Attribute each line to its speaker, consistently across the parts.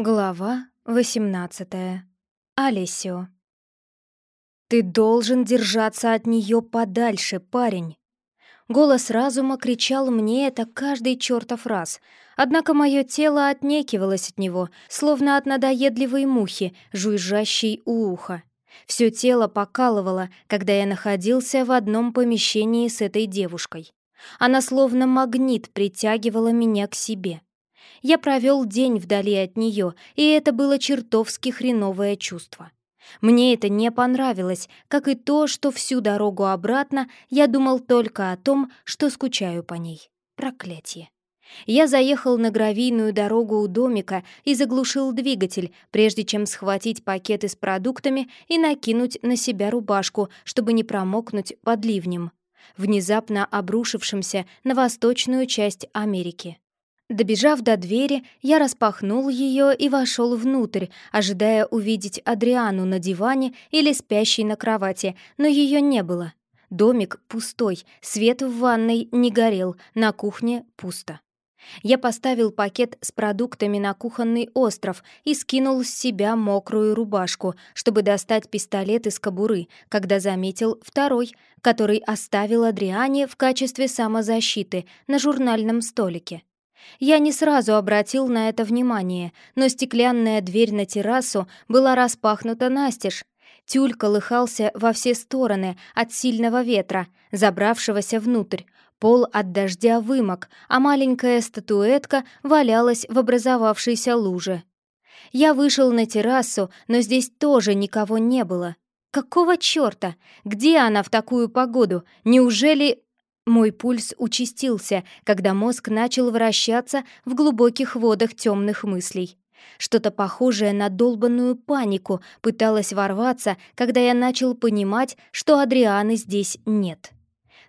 Speaker 1: Глава 18. Алесио. «Ты должен держаться от нее подальше, парень!» Голос разума кричал мне это каждый чертов раз, однако мое тело отнекивалось от него, словно от надоедливой мухи, жужжащей у уха. Все тело покалывало, когда я находился в одном помещении с этой девушкой. Она словно магнит притягивала меня к себе — я провел день вдали от нее, и это было чертовски хреновое чувство. Мне это не понравилось, как и то, что всю дорогу обратно я думал только о том, что скучаю по ней. Проклятие. Я заехал на гравийную дорогу у домика и заглушил двигатель, прежде чем схватить пакеты с продуктами и накинуть на себя рубашку, чтобы не промокнуть под ливнем, внезапно обрушившимся на восточную часть Америки. Добежав до двери, я распахнул ее и вошел внутрь, ожидая увидеть Адриану на диване или спящей на кровати, но ее не было. Домик пустой, свет в ванной не горел, на кухне пусто. Я поставил пакет с продуктами на кухонный остров и скинул с себя мокрую рубашку, чтобы достать пистолет из кобуры, когда заметил второй, который оставил Адриане в качестве самозащиты на журнальном столике. Я не сразу обратил на это внимание, но стеклянная дверь на террасу была распахнута настежь. Тюль колыхался во все стороны от сильного ветра, забравшегося внутрь. Пол от дождя вымок, а маленькая статуэтка валялась в образовавшейся луже. Я вышел на террасу, но здесь тоже никого не было. Какого чёрта? Где она в такую погоду? Неужели мой пульс участился, когда мозг начал вращаться в глубоких водах темных мыслей. Что-то похожее на долбанную панику пыталось ворваться, когда я начал понимать, что Адрианы здесь нет.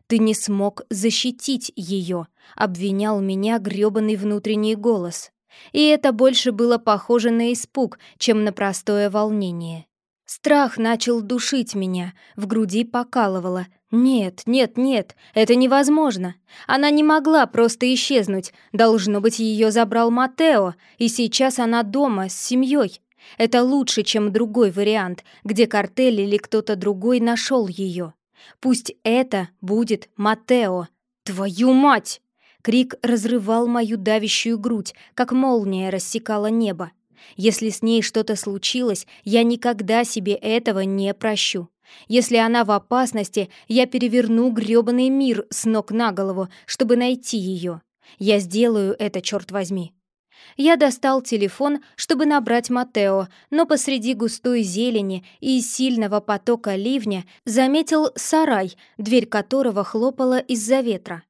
Speaker 1: «Ты не смог защитить ее», — обвинял меня грёбаный внутренний голос. И это больше было похоже на испуг, чем на простое волнение. Страх начал душить меня, в груди покалывало. Нет, нет, нет, это невозможно. Она не могла просто исчезнуть. Должно быть, ее забрал Матео, и сейчас она дома с семьей. Это лучше, чем другой вариант, где картель или кто-то другой нашел ее. Пусть это будет Матео. Твою мать! Крик разрывал мою давящую грудь, как молния рассекала небо. Если с ней что-то случилось, я никогда себе этого не прощу. Если она в опасности, я переверну грёбаный мир с ног на голову, чтобы найти ее. Я сделаю это, черт возьми. Я достал телефон, чтобы набрать Матео, но посреди густой зелени и сильного потока ливня заметил сарай, дверь которого хлопала из-за ветра.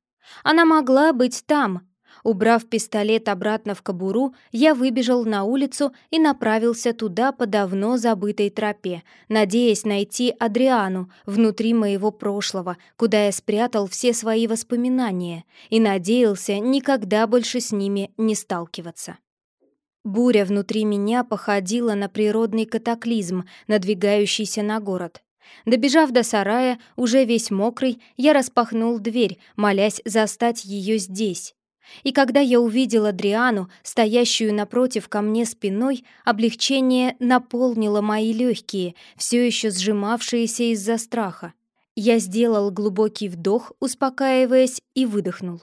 Speaker 1: Она могла быть там, Убрав пистолет обратно в кобуру, я выбежал на улицу и направился туда по давно забытой тропе, надеясь найти Адриану внутри моего прошлого, куда я спрятал все свои воспоминания, и надеялся никогда больше с ними не сталкиваться. Буря внутри меня походила на природный катаклизм, надвигающийся на город. Добежав до сарая, уже весь мокрый, я распахнул дверь, молясь застать ее здесь. И когда я увидела Дриану, стоящую напротив ко мне спиной, облегчение наполнило мои легкие, все еще сжимавшиеся из-за страха. Я сделал глубокий вдох, успокаиваясь, и выдохнул.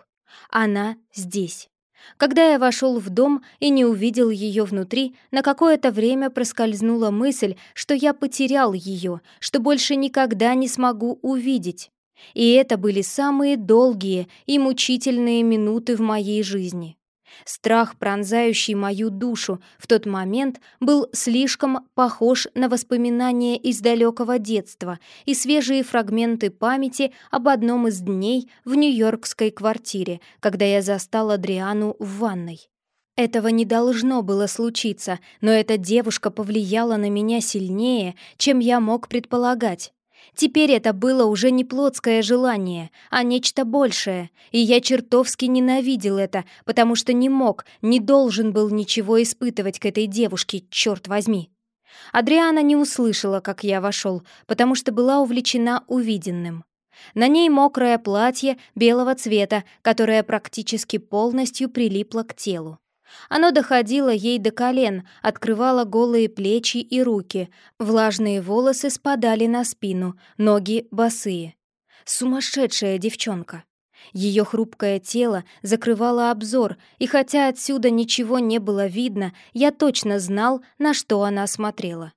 Speaker 1: Она здесь. Когда я вошел в дом и не увидел ее внутри, на какое-то время проскользнула мысль, что я потерял ее, что больше никогда не смогу увидеть. И это были самые долгие и мучительные минуты в моей жизни. Страх, пронзающий мою душу в тот момент, был слишком похож на воспоминания из далекого детства и свежие фрагменты памяти об одном из дней в нью-йоркской квартире, когда я застала Адриану в ванной. Этого не должно было случиться, но эта девушка повлияла на меня сильнее, чем я мог предполагать. Теперь это было уже не плотское желание, а нечто большее, и я чертовски ненавидел это, потому что не мог, не должен был ничего испытывать к этой девушке, черт возьми. Адриана не услышала, как я вошел, потому что была увлечена увиденным. На ней мокрое платье белого цвета, которое практически полностью прилипло к телу. Оно доходило ей до колен, открывало голые плечи и руки, влажные волосы спадали на спину, ноги босые. Сумасшедшая девчонка. Ее хрупкое тело закрывало обзор, и хотя отсюда ничего не было видно, я точно знал, на что она смотрела.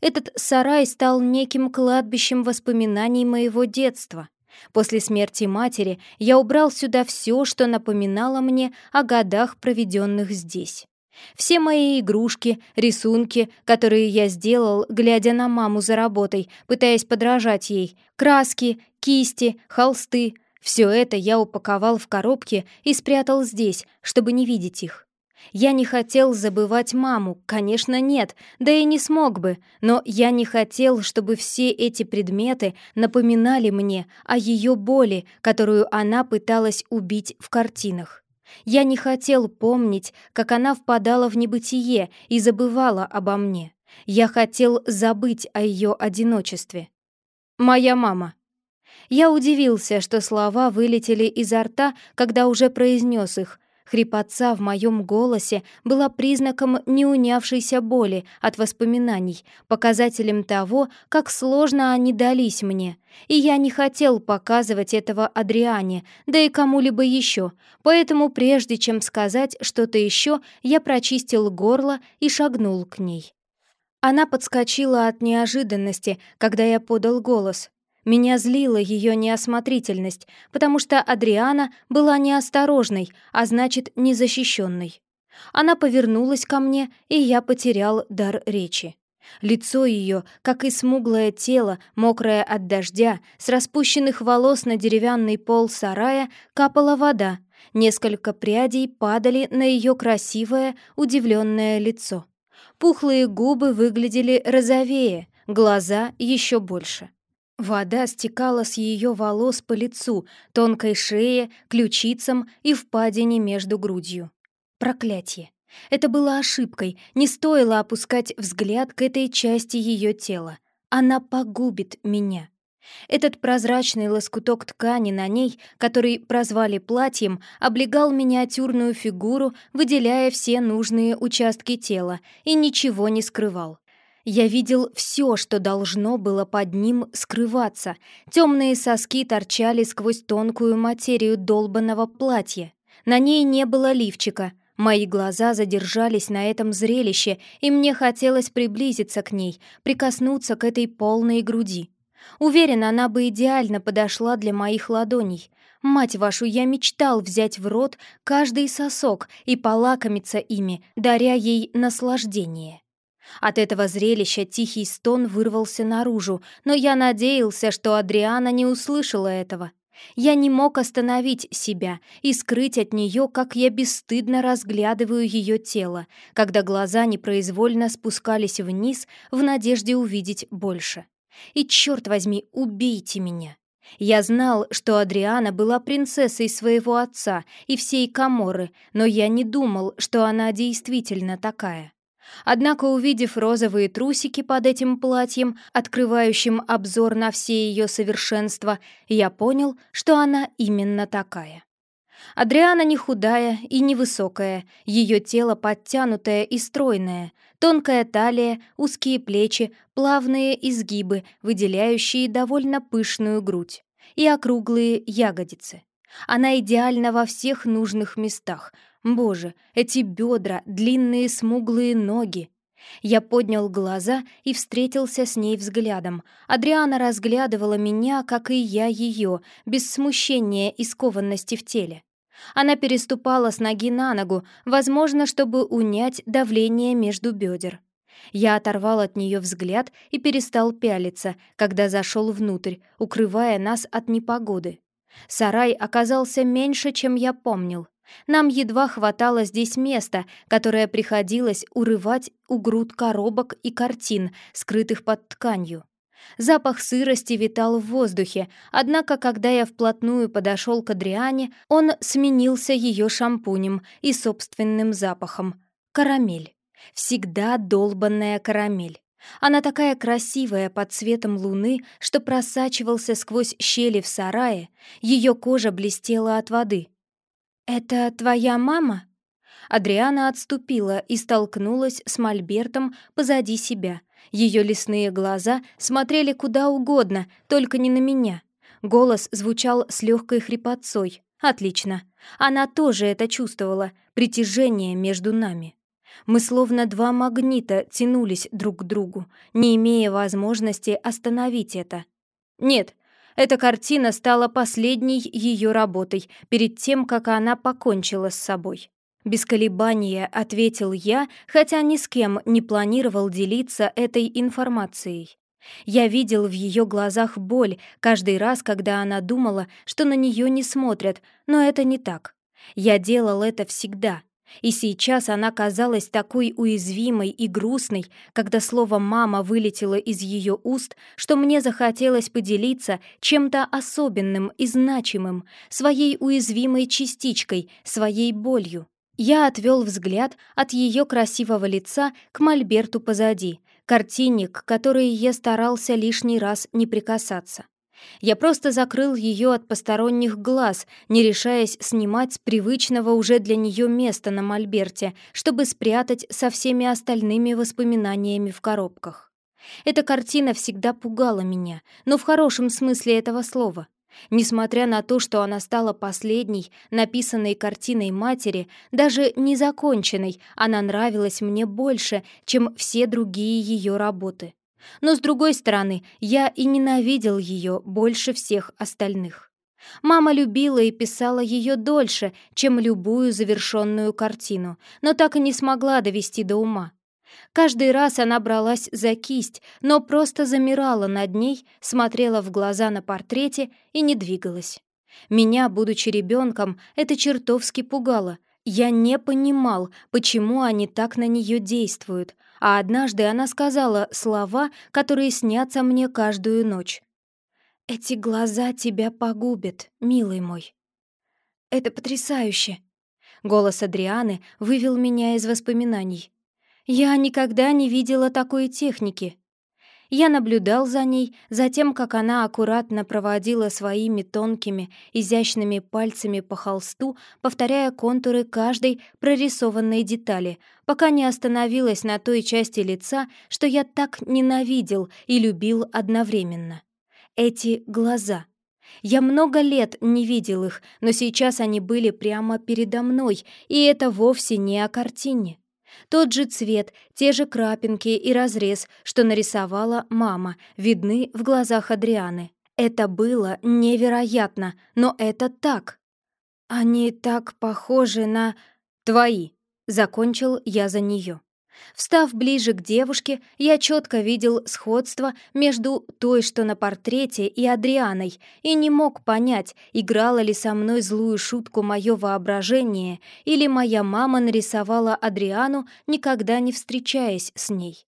Speaker 1: Этот сарай стал неким кладбищем воспоминаний моего детства. После смерти матери я убрал сюда все, что напоминало мне о годах, проведенных здесь. Все мои игрушки, рисунки, которые я сделал, глядя на маму за работой, пытаясь подражать ей, краски, кисти, холсты — все это я упаковал в коробки и спрятал здесь, чтобы не видеть их. Я не хотел забывать маму, конечно, нет, да и не смог бы, но я не хотел, чтобы все эти предметы напоминали мне о ее боли, которую она пыталась убить в картинах. Я не хотел помнить, как она впадала в небытие и забывала обо мне. Я хотел забыть о ее одиночестве. Моя мама. Я удивился, что слова вылетели изо рта, когда уже произнес их, Хрипотца в моем голосе была признаком неунявшейся боли от воспоминаний, показателем того, как сложно они дались мне. И я не хотел показывать этого Адриане, да и кому-либо еще, поэтому прежде чем сказать что-то еще, я прочистил горло и шагнул к ней. Она подскочила от неожиданности, когда я подал голос. Меня злила ее неосмотрительность, потому что Адриана была неосторожной, а значит, незащищенной. Она повернулась ко мне, и я потерял дар речи. Лицо ее, как и смуглое тело, мокрое от дождя, с распущенных волос на деревянный пол сарая капала вода. Несколько прядей падали на ее красивое, удивленное лицо. Пухлые губы выглядели розовее, глаза еще больше. Вода стекала с ее волос по лицу, тонкой шее, ключицам и впадине между грудью. Проклятие! Это было ошибкой, не стоило опускать взгляд к этой части ее тела. Она погубит меня. Этот прозрачный лоскуток ткани на ней, который прозвали платьем, облегал миниатюрную фигуру, выделяя все нужные участки тела, и ничего не скрывал. Я видел все, что должно было под ним скрываться. Темные соски торчали сквозь тонкую материю долбанного платья. На ней не было лифчика. Мои глаза задержались на этом зрелище, и мне хотелось приблизиться к ней, прикоснуться к этой полной груди. Уверена, она бы идеально подошла для моих ладоней. Мать вашу, я мечтал взять в рот каждый сосок и полакомиться ими, даря ей наслаждение. От этого зрелища тихий стон вырвался наружу, но я надеялся, что Адриана не услышала этого. Я не мог остановить себя и скрыть от нее, как я бесстыдно разглядываю ее тело, когда глаза непроизвольно спускались вниз в надежде увидеть больше. И, черт возьми, убейте меня! Я знал, что Адриана была принцессой своего отца и всей Каморы, но я не думал, что она действительно такая. Однако, увидев розовые трусики под этим платьем, открывающим обзор на все ее совершенства, я понял, что она именно такая. Адриана не худая и не высокая, ее тело подтянутое и стройное, тонкая талия, узкие плечи, плавные изгибы, выделяющие довольно пышную грудь, и округлые ягодицы. Она идеальна во всех нужных местах, Боже, эти бедра, длинные смуглые ноги. Я поднял глаза и встретился с ней взглядом. Адриана разглядывала меня, как и я ее, без смущения и скованности в теле. Она переступала с ноги на ногу, возможно, чтобы унять давление между бедер. Я оторвал от нее взгляд и перестал пялиться, когда зашел внутрь, укрывая нас от непогоды. Сарай оказался меньше, чем я помнил. Нам едва хватало здесь места, которое приходилось урывать у груд коробок и картин, скрытых под тканью. Запах сырости витал в воздухе, однако, когда я вплотную подошел к Адриане, он сменился ее шампунем и собственным запахом. Карамель. Всегда долбанная карамель. Она такая красивая под цветом луны, что просачивался сквозь щели в сарае, ее кожа блестела от воды. «Это твоя мама?» Адриана отступила и столкнулась с Мольбертом позади себя. Ее лесные глаза смотрели куда угодно, только не на меня. Голос звучал с легкой хрипотцой. Отлично. Она тоже это чувствовала, притяжение между нами. Мы словно два магнита тянулись друг к другу, не имея возможности остановить это. Нет, эта картина стала последней ее работой перед тем, как она покончила с собой. Без колебания ответил я, хотя ни с кем не планировал делиться этой информацией. Я видел в ее глазах боль каждый раз, когда она думала, что на нее не смотрят, но это не так. Я делал это всегда. И сейчас она казалась такой уязвимой и грустной, когда слово «мама» вылетело из ее уст, что мне захотелось поделиться чем-то особенным и значимым, своей уязвимой частичкой, своей болью. Я отвел взгляд от ее красивого лица к мольберту позади, картине, к которой я старался лишний раз не прикасаться. Я просто закрыл ее от посторонних глаз, не решаясь снимать с привычного уже для нее места на мольберте, чтобы спрятать со всеми остальными воспоминаниями в коробках. Эта картина всегда пугала меня, но в хорошем смысле этого слова — Несмотря на то, что она стала последней, написанной картиной матери, даже незаконченной, она нравилась мне больше, чем все другие ее работы. Но, с другой стороны, я и ненавидел ее больше всех остальных. Мама любила и писала ее дольше, чем любую завершенную картину, но так и не смогла довести до ума. Каждый раз она бралась за кисть, но просто замирала над ней, смотрела в глаза на портрете и не двигалась. Меня, будучи ребенком, это чертовски пугало. Я не понимал, почему они так на нее действуют, а однажды она сказала слова, которые снятся мне каждую ночь. «Эти глаза тебя погубят, милый мой». «Это потрясающе!» Голос Адрианы вывел меня из воспоминаний. Я никогда не видела такой техники. Я наблюдал за ней, за тем, как она аккуратно проводила своими тонкими, изящными пальцами по холсту, повторяя контуры каждой прорисованной детали, пока не остановилась на той части лица, что я так ненавидел и любил одновременно. Эти глаза. Я много лет не видел их, но сейчас они были прямо передо мной, и это вовсе не о картине. Тот же цвет, те же крапинки и разрез, что нарисовала мама, видны в глазах Адрианы. Это было невероятно, но это так. Они так похожи на... Твои. Закончил я за нее. Встав ближе к девушке, я четко видел сходство между той, что на портрете, и Адрианой, и не мог понять, играла ли со мной злую шутку мое воображение, или моя мама нарисовала Адриану, никогда не встречаясь с ней.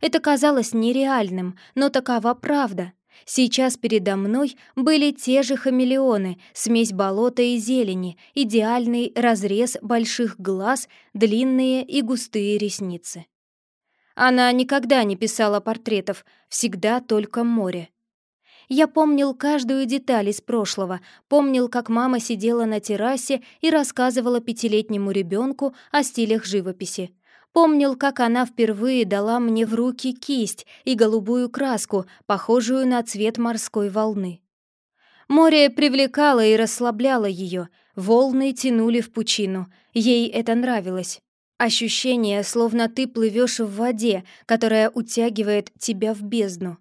Speaker 1: Это казалось нереальным, но такова правда. Сейчас передо мной были те же хамелеоны, смесь болота и зелени, идеальный разрез больших глаз, длинные и густые ресницы. Она никогда не писала портретов, всегда только море. Я помнил каждую деталь из прошлого, помнил, как мама сидела на террасе и рассказывала пятилетнему ребенку о стилях живописи. Помнил, как она впервые дала мне в руки кисть и голубую краску, похожую на цвет морской волны. Море привлекало и расслабляло ее, волны тянули в пучину, ей это нравилось. Ощущение, словно ты плывешь в воде, которая утягивает тебя в бездну.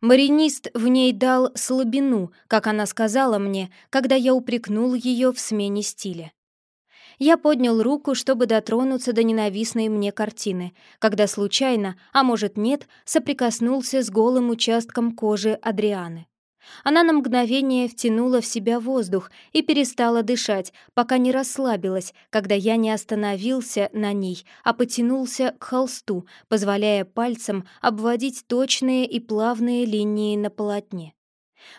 Speaker 1: Маринист в ней дал слабину, как она сказала мне, когда я упрекнул ее в смене стиля. Я поднял руку, чтобы дотронуться до ненавистной мне картины, когда случайно, а может нет, соприкоснулся с голым участком кожи Адрианы. Она на мгновение втянула в себя воздух и перестала дышать, пока не расслабилась, когда я не остановился на ней, а потянулся к холсту, позволяя пальцам обводить точные и плавные линии на полотне.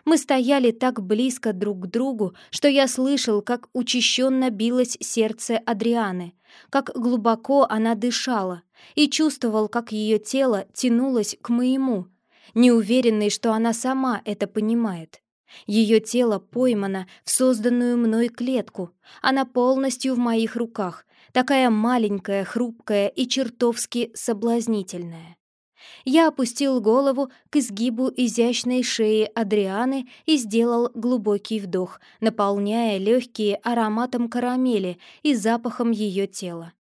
Speaker 1: Мы стояли так близко друг к другу, что я слышал, как учащенно билось сердце Адрианы, как глубоко она дышала, и чувствовал, как ее тело тянулось к моему, неуверенный, что она сама это понимает. Ее тело поймано в созданную мной клетку, она полностью в моих руках, такая маленькая, хрупкая и чертовски соблазнительная. Я опустил голову к изгибу изящной шеи Адрианы и сделал глубокий вдох, наполняя легкие ароматом карамели и запахом ее тела.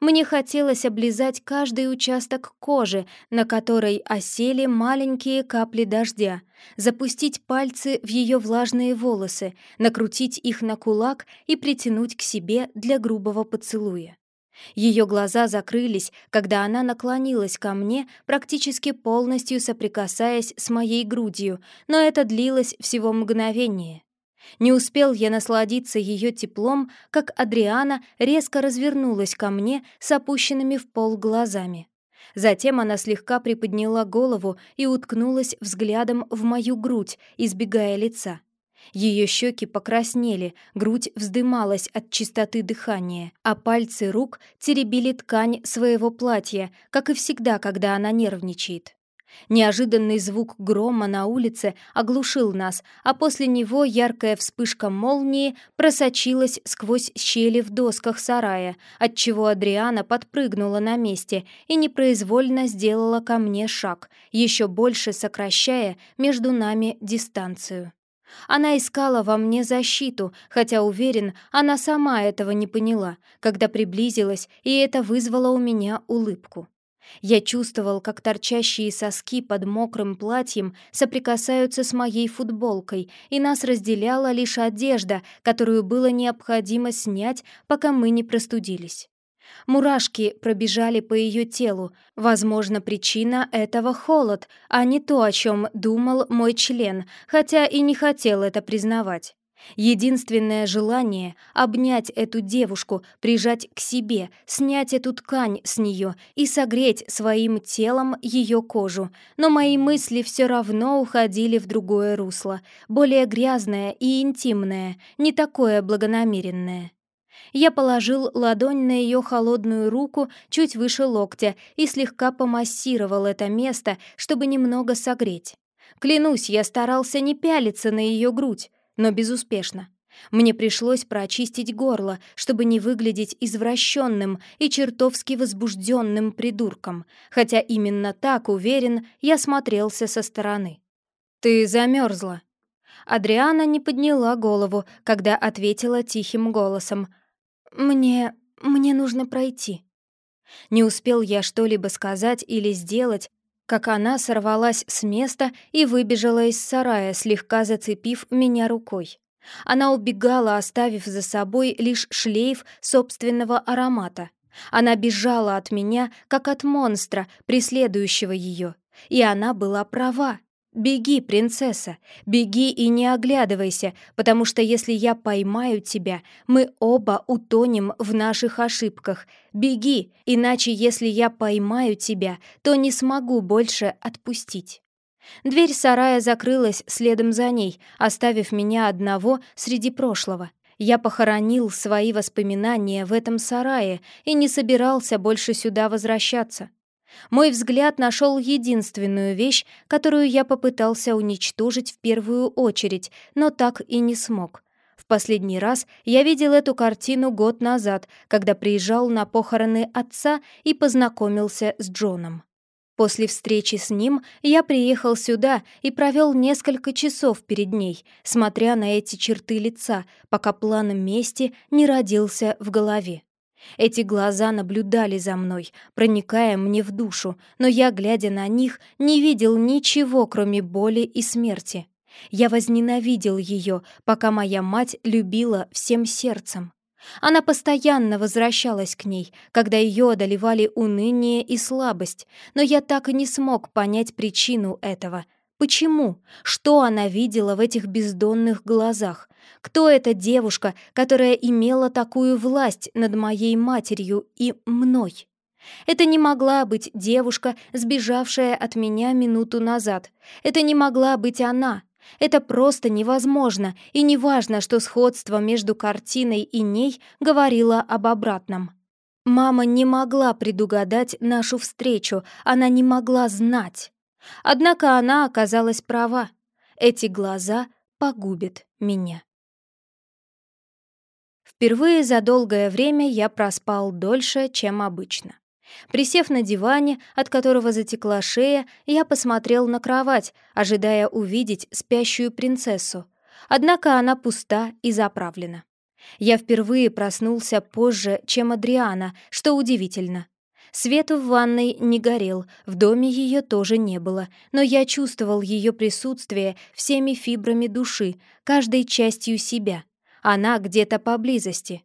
Speaker 1: Мне хотелось облизать каждый участок кожи, на которой осели маленькие капли дождя, запустить пальцы в ее влажные волосы, накрутить их на кулак и притянуть к себе для грубого поцелуя. Ее глаза закрылись, когда она наклонилась ко мне, практически полностью соприкасаясь с моей грудью, но это длилось всего мгновение. Не успел я насладиться ее теплом, как Адриана резко развернулась ко мне с опущенными в пол глазами. Затем она слегка приподняла голову и уткнулась взглядом в мою грудь, избегая лица. Ее щеки покраснели, грудь вздымалась от чистоты дыхания, а пальцы рук теребили ткань своего платья, как и всегда, когда она нервничает. Неожиданный звук грома на улице оглушил нас, а после него яркая вспышка молнии просочилась сквозь щели в досках сарая, отчего Адриана подпрыгнула на месте и непроизвольно сделала ко мне шаг, еще больше сокращая между нами дистанцию. Она искала во мне защиту, хотя, уверен, она сама этого не поняла, когда приблизилась, и это вызвало у меня улыбку. Я чувствовал, как торчащие соски под мокрым платьем соприкасаются с моей футболкой, и нас разделяла лишь одежда, которую было необходимо снять, пока мы не простудились. Мурашки пробежали по ее телу. Возможно, причина этого — холод, а не то, о чем думал мой член, хотя и не хотел это признавать. Единственное желание — обнять эту девушку, прижать к себе, снять эту ткань с нее и согреть своим телом ее кожу. Но мои мысли все равно уходили в другое русло, более грязное и интимное, не такое благонамеренное. Я положил ладонь на ее холодную руку чуть выше локтя и слегка помассировал это место, чтобы немного согреть. Клянусь, я старался не пялиться на ее грудь, но безуспешно. Мне пришлось прочистить горло, чтобы не выглядеть извращенным и чертовски возбужденным придурком, хотя именно так, уверен, я смотрелся со стороны. «Ты замерзла». Адриана не подняла голову, когда ответила тихим голосом. «Мне... мне нужно пройти». Не успел я что-либо сказать или сделать, как она сорвалась с места и выбежала из сарая, слегка зацепив меня рукой. Она убегала, оставив за собой лишь шлейф собственного аромата. Она бежала от меня, как от монстра, преследующего ее. И она была права. «Беги, принцесса, беги и не оглядывайся, потому что если я поймаю тебя, мы оба утонем в наших ошибках. Беги, иначе если я поймаю тебя, то не смогу больше отпустить». Дверь сарая закрылась следом за ней, оставив меня одного среди прошлого. Я похоронил свои воспоминания в этом сарае и не собирался больше сюда возвращаться. Мой взгляд нашел единственную вещь, которую я попытался уничтожить в первую очередь, но так и не смог. В последний раз я видел эту картину год назад, когда приезжал на похороны отца и познакомился с Джоном. После встречи с ним я приехал сюда и провел несколько часов перед ней, смотря на эти черты лица, пока план мести не родился в голове. Эти глаза наблюдали за мной, проникая мне в душу, но я, глядя на них, не видел ничего, кроме боли и смерти. Я возненавидел ее, пока моя мать любила всем сердцем. Она постоянно возвращалась к ней, когда ее одолевали уныние и слабость, но я так и не смог понять причину этого — Почему? Что она видела в этих бездонных глазах? Кто эта девушка, которая имела такую власть над моей матерью и мной? Это не могла быть девушка, сбежавшая от меня минуту назад. Это не могла быть она. Это просто невозможно, и неважно, что сходство между картиной и ней говорило об обратном. Мама не могла предугадать нашу встречу, она не могла знать. Однако она оказалась права. Эти глаза погубят меня. Впервые за долгое время я проспал дольше, чем обычно. Присев на диване, от которого затекла шея, я посмотрел на кровать, ожидая увидеть спящую принцессу. Однако она пуста и заправлена. Я впервые проснулся позже, чем Адриана, что удивительно. Свет в ванной не горел, в доме ее тоже не было, но я чувствовал ее присутствие всеми фибрами души, каждой частью себя. Она где-то поблизости.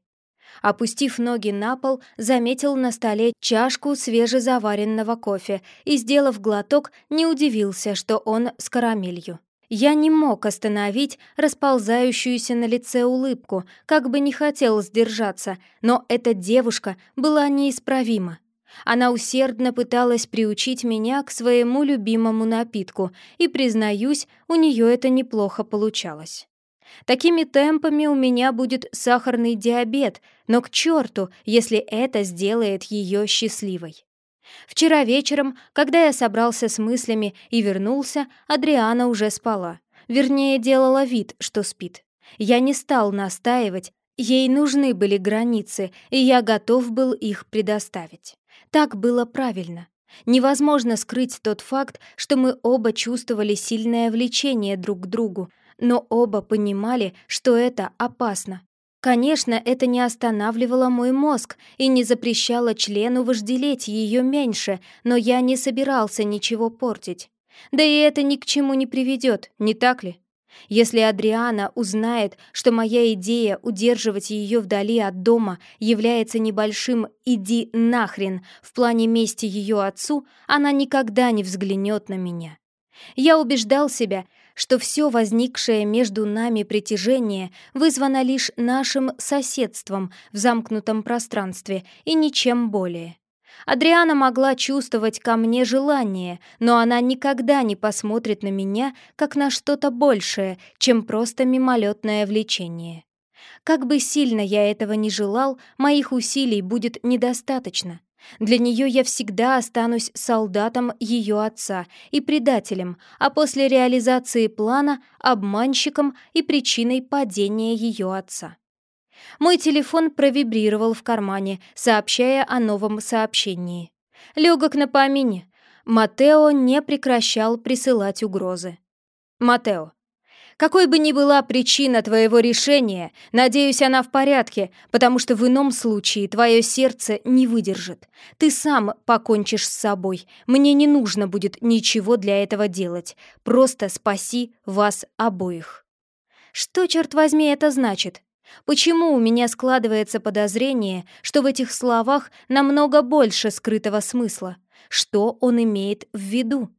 Speaker 1: Опустив ноги на пол, заметил на столе чашку свежезаваренного кофе и, сделав глоток, не удивился, что он с карамелью. Я не мог остановить расползающуюся на лице улыбку, как бы не хотел сдержаться, но эта девушка была неисправима. Она усердно пыталась приучить меня к своему любимому напитку, и, признаюсь, у нее это неплохо получалось. Такими темпами у меня будет сахарный диабет, но к черту, если это сделает ее счастливой. Вчера вечером, когда я собрался с мыслями и вернулся, Адриана уже спала. Вернее, делала вид, что спит. Я не стал настаивать, ей нужны были границы, и я готов был их предоставить. Так было правильно. Невозможно скрыть тот факт, что мы оба чувствовали сильное влечение друг к другу, но оба понимали, что это опасно. Конечно, это не останавливало мой мозг и не запрещало члену вожделеть ее меньше, но я не собирался ничего портить. Да и это ни к чему не приведет, не так ли? Если Адриана узнает, что моя идея удерживать ее вдали от дома является небольшим «иди нахрен» в плане мести ее отцу, она никогда не взглянет на меня. Я убеждал себя, что все возникшее между нами притяжение вызвано лишь нашим соседством в замкнутом пространстве и ничем более. Адриана могла чувствовать ко мне желание, но она никогда не посмотрит на меня как на что-то большее, чем просто мимолетное влечение. Как бы сильно я этого не желал, моих усилий будет недостаточно. Для нее я всегда останусь солдатом ее отца и предателем, а после реализации плана — обманщиком и причиной падения ее отца. Мой телефон провибрировал в кармане, сообщая о новом сообщении. Легок на помине. Матео не прекращал присылать угрозы. «Матео, какой бы ни была причина твоего решения, надеюсь, она в порядке, потому что в ином случае твое сердце не выдержит. Ты сам покончишь с собой. Мне не нужно будет ничего для этого делать. Просто спаси вас обоих». Что, черт возьми, это значит? Почему у меня складывается подозрение, что в этих словах намного больше скрытого смысла? Что он имеет в виду?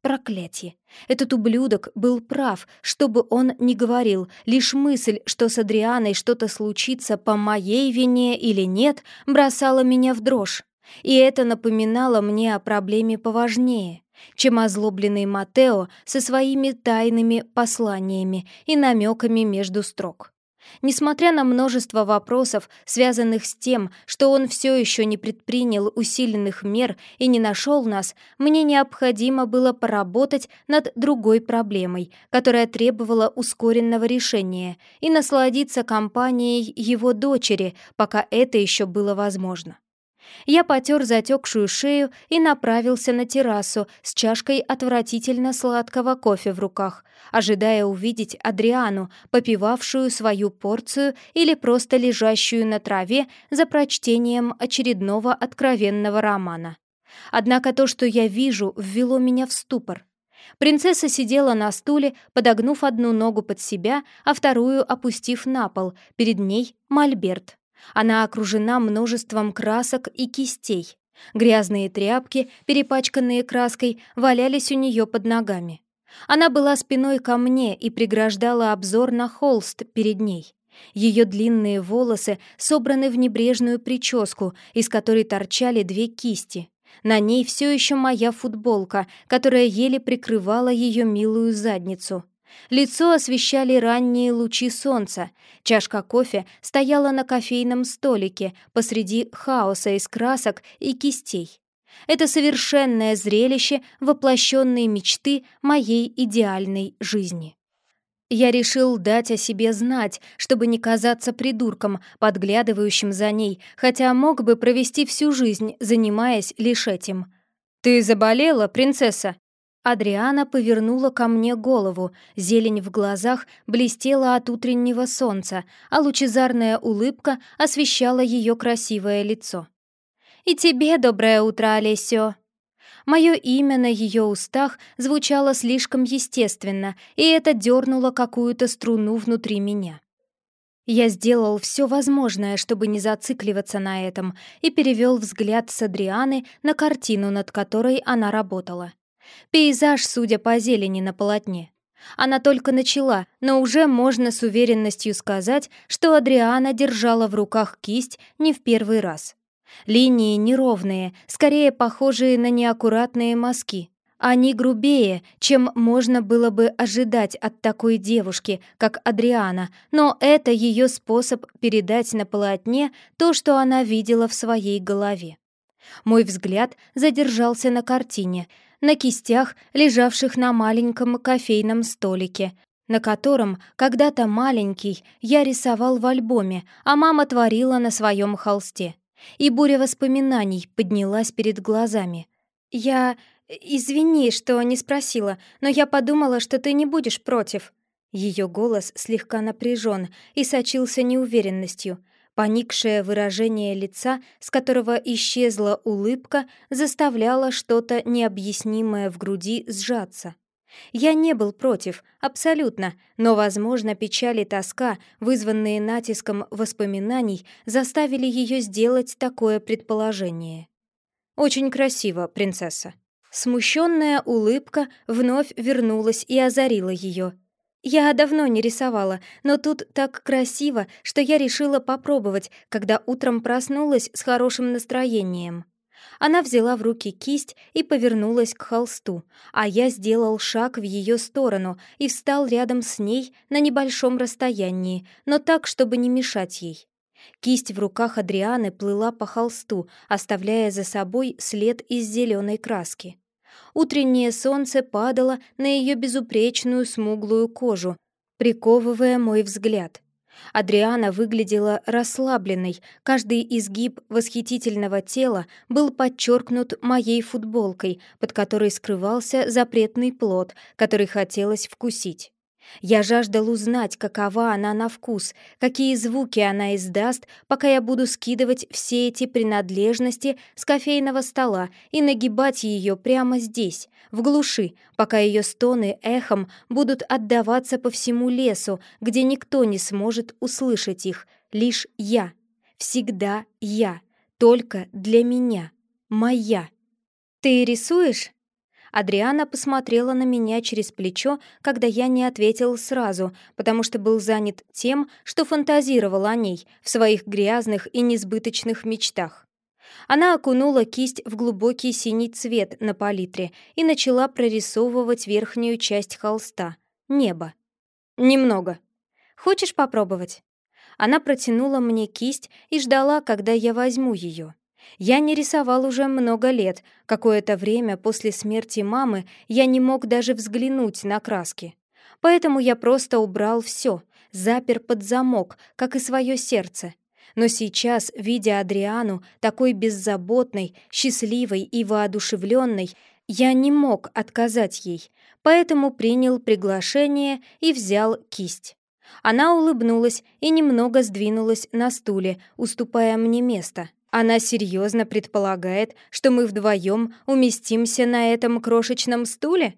Speaker 1: Проклятие! Этот ублюдок был прав, что бы он ни говорил, лишь мысль, что с Адрианой что-то случится по моей вине или нет, бросала меня в дрожь. И это напоминало мне о проблеме поважнее, чем озлобленный Матео со своими тайными посланиями и намеками между строк. Несмотря на множество вопросов, связанных с тем, что он все еще не предпринял усиленных мер и не нашел нас, мне необходимо было поработать над другой проблемой, которая требовала ускоренного решения, и насладиться компанией его дочери, пока это еще было возможно. Я потер затекшую шею и направился на террасу с чашкой отвратительно сладкого кофе в руках, ожидая увидеть Адриану, попивавшую свою порцию или просто лежащую на траве за прочтением очередного откровенного романа. Однако то, что я вижу, ввело меня в ступор. Принцесса сидела на стуле, подогнув одну ногу под себя, а вторую опустив на пол, перед ней мольберт. Она окружена множеством красок и кистей. Грязные тряпки, перепачканные краской, валялись у нее под ногами. Она была спиной ко мне и преграждала обзор на холст перед ней. Ее длинные волосы собраны в небрежную прическу, из которой торчали две кисти. На ней все еще моя футболка, которая еле прикрывала ее милую задницу. Лицо освещали ранние лучи солнца. Чашка кофе стояла на кофейном столике посреди хаоса из красок и кистей. Это совершенное зрелище воплощенной мечты моей идеальной жизни. Я решил дать о себе знать, чтобы не казаться придурком, подглядывающим за ней, хотя мог бы провести всю жизнь, занимаясь лишь этим. «Ты заболела, принцесса?» Адриана повернула ко мне голову, зелень в глазах блестела от утреннего солнца, а лучезарная улыбка освещала ее красивое лицо. «И тебе доброе утро, Олесио!» Мое имя на ее устах звучало слишком естественно, и это дернуло какую-то струну внутри меня. Я сделал все возможное, чтобы не зацикливаться на этом, и перевел взгляд с Адрианы на картину, над которой она работала. Пейзаж, судя по зелени на полотне. Она только начала, но уже можно с уверенностью сказать, что Адриана держала в руках кисть не в первый раз. Линии неровные, скорее похожие на неаккуратные мазки. Они грубее, чем можно было бы ожидать от такой девушки, как Адриана, но это ее способ передать на полотне то, что она видела в своей голове. Мой взгляд задержался на картине, на кистях, лежавших на маленьком кофейном столике, на котором когда-то маленький я рисовал в альбоме, а мама творила на своем холсте и буря воспоминаний поднялась перед глазами. «Я... извини, что не спросила, но я подумала, что ты не будешь против». Ее голос слегка напряжен и сочился неуверенностью. Поникшее выражение лица, с которого исчезла улыбка, заставляло что-то необъяснимое в груди сжаться. Я не был против, абсолютно, но, возможно, печаль и тоска, вызванные натиском воспоминаний, заставили ее сделать такое предположение. «Очень красиво, принцесса». Смущенная улыбка вновь вернулась и озарила ее. «Я давно не рисовала, но тут так красиво, что я решила попробовать, когда утром проснулась с хорошим настроением». Она взяла в руки кисть и повернулась к холсту, а я сделал шаг в ее сторону и встал рядом с ней на небольшом расстоянии, но так, чтобы не мешать ей. Кисть в руках Адрианы плыла по холсту, оставляя за собой след из зеленой краски. Утреннее солнце падало на ее безупречную смуглую кожу, приковывая мой взгляд — Адриана выглядела расслабленной, каждый изгиб восхитительного тела был подчеркнут моей футболкой, под которой скрывался запретный плод, который хотелось вкусить. Я жаждал узнать, какова она на вкус, какие звуки она издаст, пока я буду скидывать все эти принадлежности с кофейного стола и нагибать ее прямо здесь, в глуши, пока ее стоны эхом будут отдаваться по всему лесу, где никто не сможет услышать их, лишь я. Всегда я. Только для меня. Моя. «Ты рисуешь?» Адриана посмотрела на меня через плечо, когда я не ответил сразу, потому что был занят тем, что фантазировал о ней в своих грязных и несбыточных мечтах. Она окунула кисть в глубокий синий цвет на палитре и начала прорисовывать верхнюю часть холста — небо. «Немного. Хочешь попробовать?» Она протянула мне кисть и ждала, когда я возьму ее. Я не рисовал уже много лет. Какое-то время после смерти мамы я не мог даже взглянуть на краски. Поэтому я просто убрал все, запер под замок, как и свое сердце. Но сейчас, видя Адриану, такой беззаботной, счастливой и воодушевленной, я не мог отказать ей, поэтому принял приглашение и взял кисть. Она улыбнулась и немного сдвинулась на стуле, уступая мне место. Она серьезно предполагает, что мы вдвоем уместимся на этом крошечном стуле?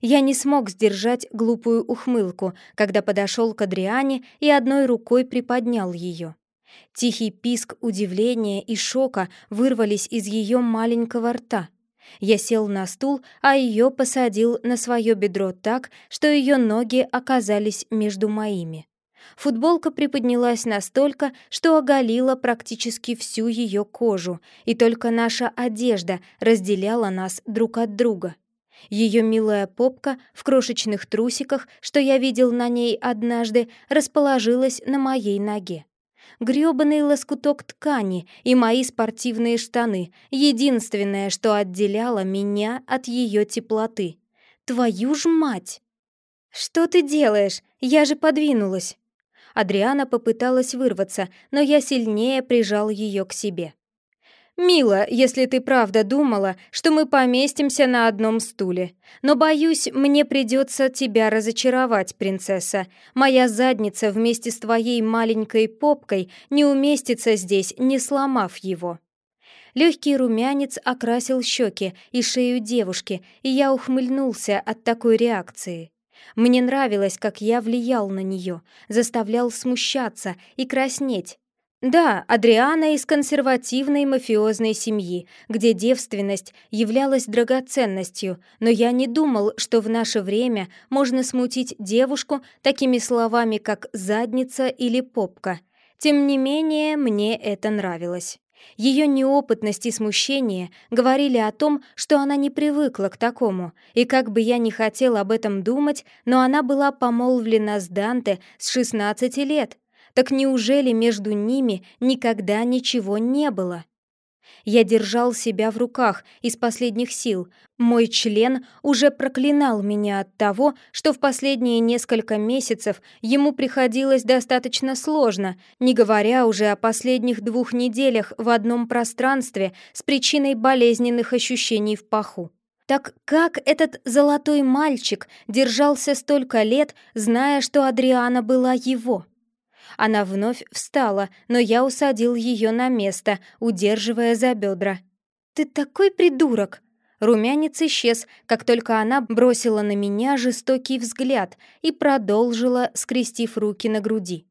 Speaker 1: Я не смог сдержать глупую ухмылку, когда подошел к Адриане и одной рукой приподнял ее. Тихий писк удивления и шока вырвались из ее маленького рта. Я сел на стул, а ее посадил на свое бедро так, что ее ноги оказались между моими. Футболка приподнялась настолько, что оголила практически всю ее кожу, и только наша одежда разделяла нас друг от друга. Ее милая попка в крошечных трусиках, что я видел на ней однажды, расположилась на моей ноге. Грёбаный лоскуток ткани и мои спортивные штаны — единственное, что отделяло меня от ее теплоты. Твою ж мать! «Что ты делаешь? Я же подвинулась. Адриана попыталась вырваться, но я сильнее прижал ее к себе. «Мило, если ты правда думала, что мы поместимся на одном стуле. Но, боюсь, мне придется тебя разочаровать, принцесса. Моя задница вместе с твоей маленькой попкой не уместится здесь, не сломав его». Легкий румянец окрасил щеки и шею девушки, и я ухмыльнулся от такой реакции. Мне нравилось, как я влиял на нее, заставлял смущаться и краснеть. Да, Адриана из консервативной мафиозной семьи, где девственность являлась драгоценностью, но я не думал, что в наше время можно смутить девушку такими словами, как «задница» или «попка». Тем не менее, мне это нравилось. Ее неопытность и смущение говорили о том, что она не привыкла к такому, и как бы я ни хотел об этом думать, но она была помолвлена с Данте с 16 лет. Так неужели между ними никогда ничего не было? Я держал себя в руках из последних сил. Мой член уже проклинал меня от того, что в последние несколько месяцев ему приходилось достаточно сложно, не говоря уже о последних двух неделях в одном пространстве с причиной болезненных ощущений в паху. Так как этот золотой мальчик держался столько лет, зная, что Адриана была его? Она вновь встала, но я усадил ее на место, удерживая за бедра. «Ты такой придурок!» Румянец исчез, как только она бросила на меня жестокий взгляд и продолжила, скрестив руки на груди.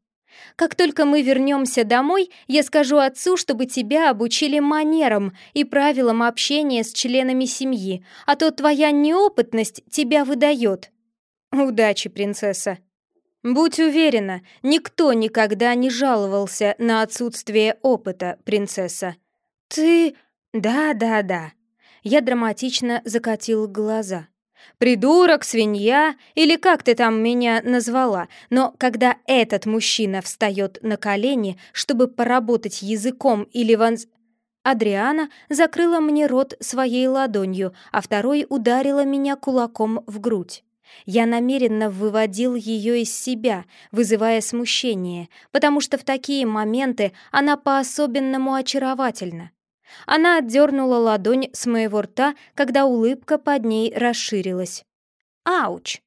Speaker 1: «Как только мы вернемся домой, я скажу отцу, чтобы тебя обучили манерам и правилам общения с членами семьи, а то твоя неопытность тебя выдает». «Удачи, принцесса!» «Будь уверена, никто никогда не жаловался на отсутствие опыта, принцесса». «Ты...» «Да-да-да». Я драматично закатил глаза. «Придурок, свинья, или как ты там меня назвала, но когда этот мужчина встает на колени, чтобы поработать языком или вонз...» Адриана закрыла мне рот своей ладонью, а второй ударила меня кулаком в грудь. Я намеренно выводил ее из себя, вызывая смущение, потому что в такие моменты она по-особенному очаровательна. Она отдернула ладонь с моего рта, когда улыбка под ней расширилась. «Ауч!»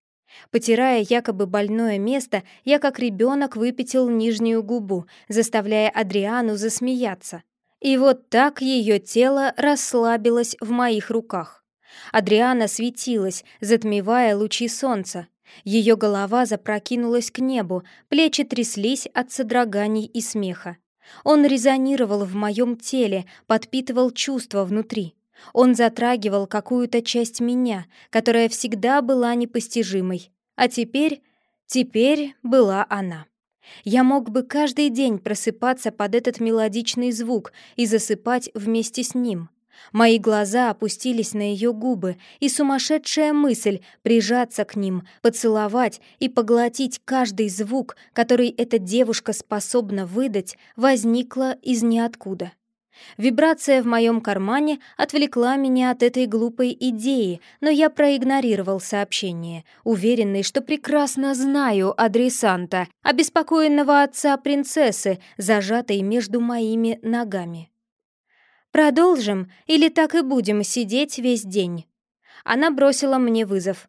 Speaker 1: Потирая якобы больное место, я как ребенок выпятил нижнюю губу, заставляя Адриану засмеяться. И вот так ее тело расслабилось в моих руках. Адриана светилась, затмевая лучи солнца. Ее голова запрокинулась к небу, плечи тряслись от содроганий и смеха. Он резонировал в моем теле, подпитывал чувства внутри. Он затрагивал какую-то часть меня, которая всегда была непостижимой. А теперь... теперь была она. Я мог бы каждый день просыпаться под этот мелодичный звук и засыпать вместе с ним. Мои глаза опустились на ее губы, и сумасшедшая мысль прижаться к ним, поцеловать и поглотить каждый звук, который эта девушка способна выдать, возникла из ниоткуда. Вибрация в моем кармане отвлекла меня от этой глупой идеи, но я проигнорировал сообщение, уверенный, что прекрасно знаю адресанта, обеспокоенного отца принцессы, зажатой между моими ногами. «Продолжим или так и будем сидеть весь день?» Она бросила мне вызов.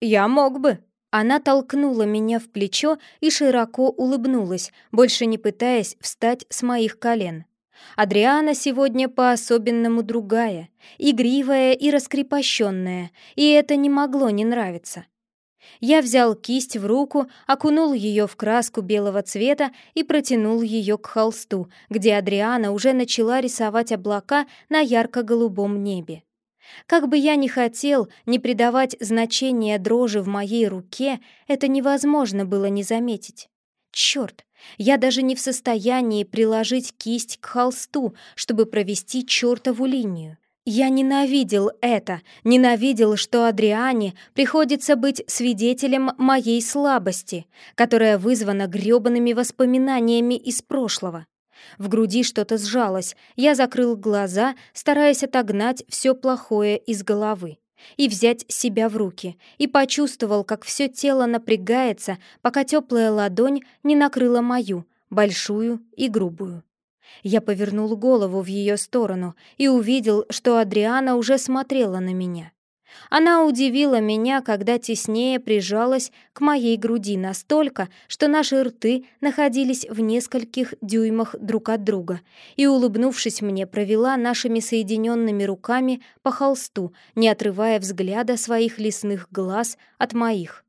Speaker 1: «Я мог бы». Она толкнула меня в плечо и широко улыбнулась, больше не пытаясь встать с моих колен. Адриана сегодня по-особенному другая, игривая и раскрепощенная, и это не могло не нравиться. Я взял кисть в руку, окунул ее в краску белого цвета и протянул ее к холсту, где Адриана уже начала рисовать облака на ярко-голубом небе. Как бы я ни хотел не придавать значения дрожи в моей руке, это невозможно было не заметить. Черт, я даже не в состоянии приложить кисть к холсту, чтобы провести чертову линию. Я ненавидел это, ненавидел, что Адриане приходится быть свидетелем моей слабости, которая вызвана грёбаными воспоминаниями из прошлого. В груди что-то сжалось, я закрыл глаза, стараясь отогнать все плохое из головы. и взять себя в руки, и почувствовал, как все тело напрягается, пока теплая ладонь не накрыла мою, большую и грубую. Я повернул голову в ее сторону и увидел, что Адриана уже смотрела на меня. Она удивила меня, когда теснее прижалась к моей груди настолько, что наши рты находились в нескольких дюймах друг от друга, и, улыбнувшись мне, провела нашими соединенными руками по холсту, не отрывая взгляда своих лесных глаз от моих.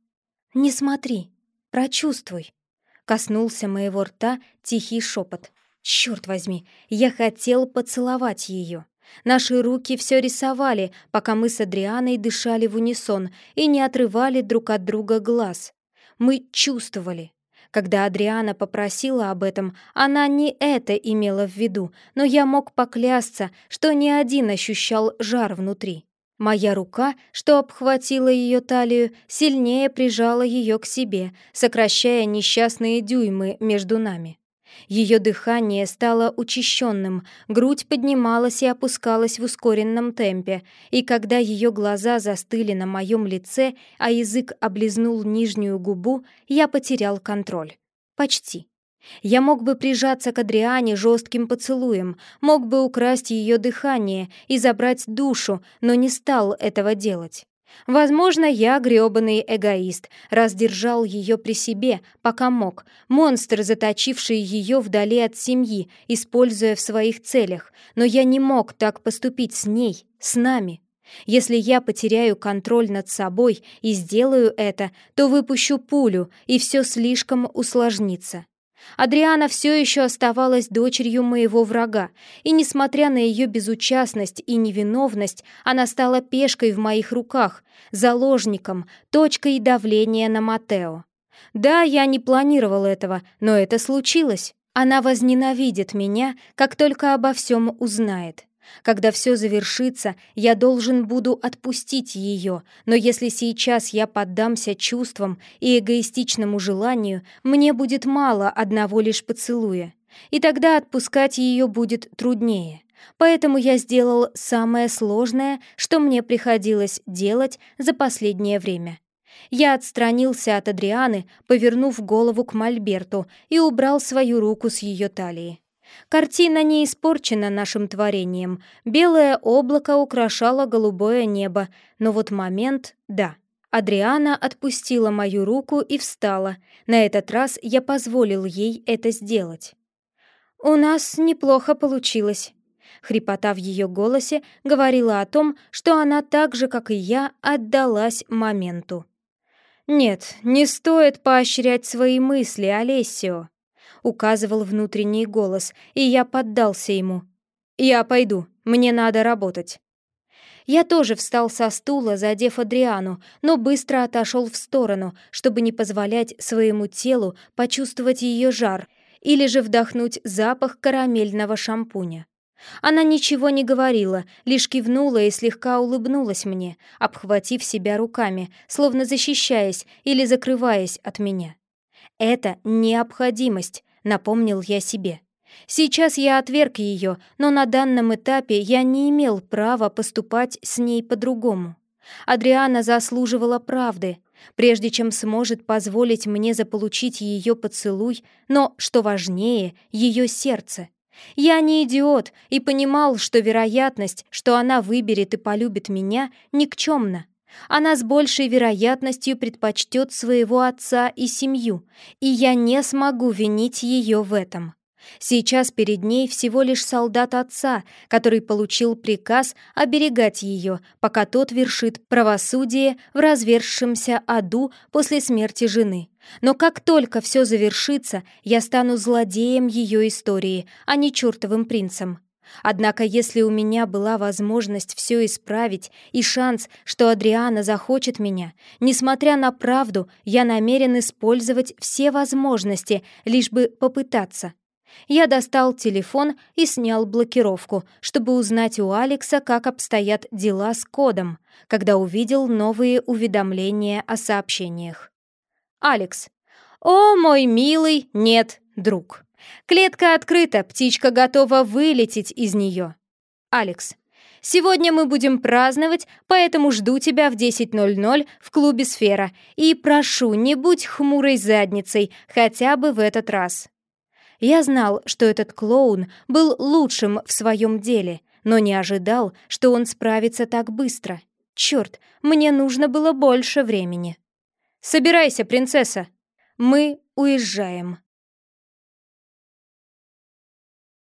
Speaker 1: «Не смотри, прочувствуй», — коснулся моего рта тихий шепот. «Черт возьми, я хотел поцеловать ее». Наши руки все рисовали, пока мы с Адрианой дышали в унисон и не отрывали друг от друга глаз. Мы чувствовали. Когда Адриана попросила об этом, она не это имела в виду, но я мог поклясться, что ни один ощущал жар внутри. Моя рука, что обхватила ее талию, сильнее прижала ее к себе, сокращая несчастные дюймы между нами. Ее дыхание стало учащенным, грудь поднималась и опускалась в ускоренном темпе, и когда ее глаза застыли на моем лице, а язык облизнул нижнюю губу, я потерял контроль. Почти. Я мог бы прижаться к Адриане жестким поцелуем, мог бы украсть ее дыхание и забрать душу, но не стал этого делать. Возможно, я грёбаный эгоист, раздержал ее при себе, пока мог, монстр, заточивший ее вдали от семьи, используя в своих целях, но я не мог так поступить с ней, с нами. Если я потеряю контроль над собой и сделаю это, то выпущу пулю, и все слишком усложнится. Адриана все еще оставалась дочерью моего врага, и, несмотря на ее безучастность и невиновность, она стала пешкой в моих руках, заложником, точкой давления на Матео. Да, я не планировал этого, но это случилось. Она возненавидит меня, как только обо всем узнает. Когда все завершится, я должен буду отпустить ее, но если сейчас я поддамся чувствам и эгоистичному желанию, мне будет мало одного лишь поцелуя. И тогда отпускать ее будет труднее. Поэтому я сделал самое сложное, что мне приходилось делать за последнее время. Я отстранился от Адрианы, повернув голову к Мольберту и убрал свою руку с ее талии. Картина не испорчена нашим творением. Белое облако украшало голубое небо, но вот момент — да. Адриана отпустила мою руку и встала. На этот раз я позволил ей это сделать. «У нас неплохо получилось». Хрипота в ее голосе говорила о том, что она так же, как и я, отдалась моменту. «Нет, не стоит поощрять свои мысли, Олесио», указывал внутренний голос, и я поддался ему. «Я пойду, мне надо работать». Я тоже встал со стула, задев Адриану, но быстро отошел в сторону, чтобы не позволять своему телу почувствовать ее жар или же вдохнуть запах карамельного шампуня. Она ничего не говорила, лишь кивнула и слегка улыбнулась мне, обхватив себя руками, словно защищаясь или закрываясь от меня. Это необходимость, напомнил я себе. Сейчас я отверг ее, но на данном этапе я не имел права поступать с ней по-другому. Адриана заслуживала правды, прежде чем сможет позволить мне заполучить ее поцелуй, но, что важнее, ее сердце. Я не идиот и понимал, что вероятность, что она выберет и полюбит меня, никчемна. Она с большей вероятностью предпочтет своего отца и семью, и я не смогу винить ее в этом. Сейчас перед ней всего лишь солдат отца, который получил приказ оберегать ее, пока тот вершит правосудие в развершемся аду после смерти жены. Но как только все завершится, я стану злодеем ее истории, а не чертовым принцем. Однако если у меня была возможность все исправить и шанс, что Адриана захочет меня, несмотря на правду, я намерен использовать все возможности, лишь бы попытаться. Я достал телефон и снял блокировку, чтобы узнать у Алекса, как обстоят дела с кодом, когда увидел новые уведомления о сообщениях. «Алекс. О, мой милый, нет, друг». Клетка открыта, птичка готова вылететь из нее. Алекс. Сегодня мы будем праздновать, поэтому жду тебя в 10.00 в клубе «Сфера». И прошу, не будь хмурой задницей, хотя бы в этот раз». Я знал, что этот клоун был лучшим в своем деле, но не ожидал, что он справится так быстро. Черт, мне нужно было больше времени. «Собирайся, принцесса!» Мы уезжаем.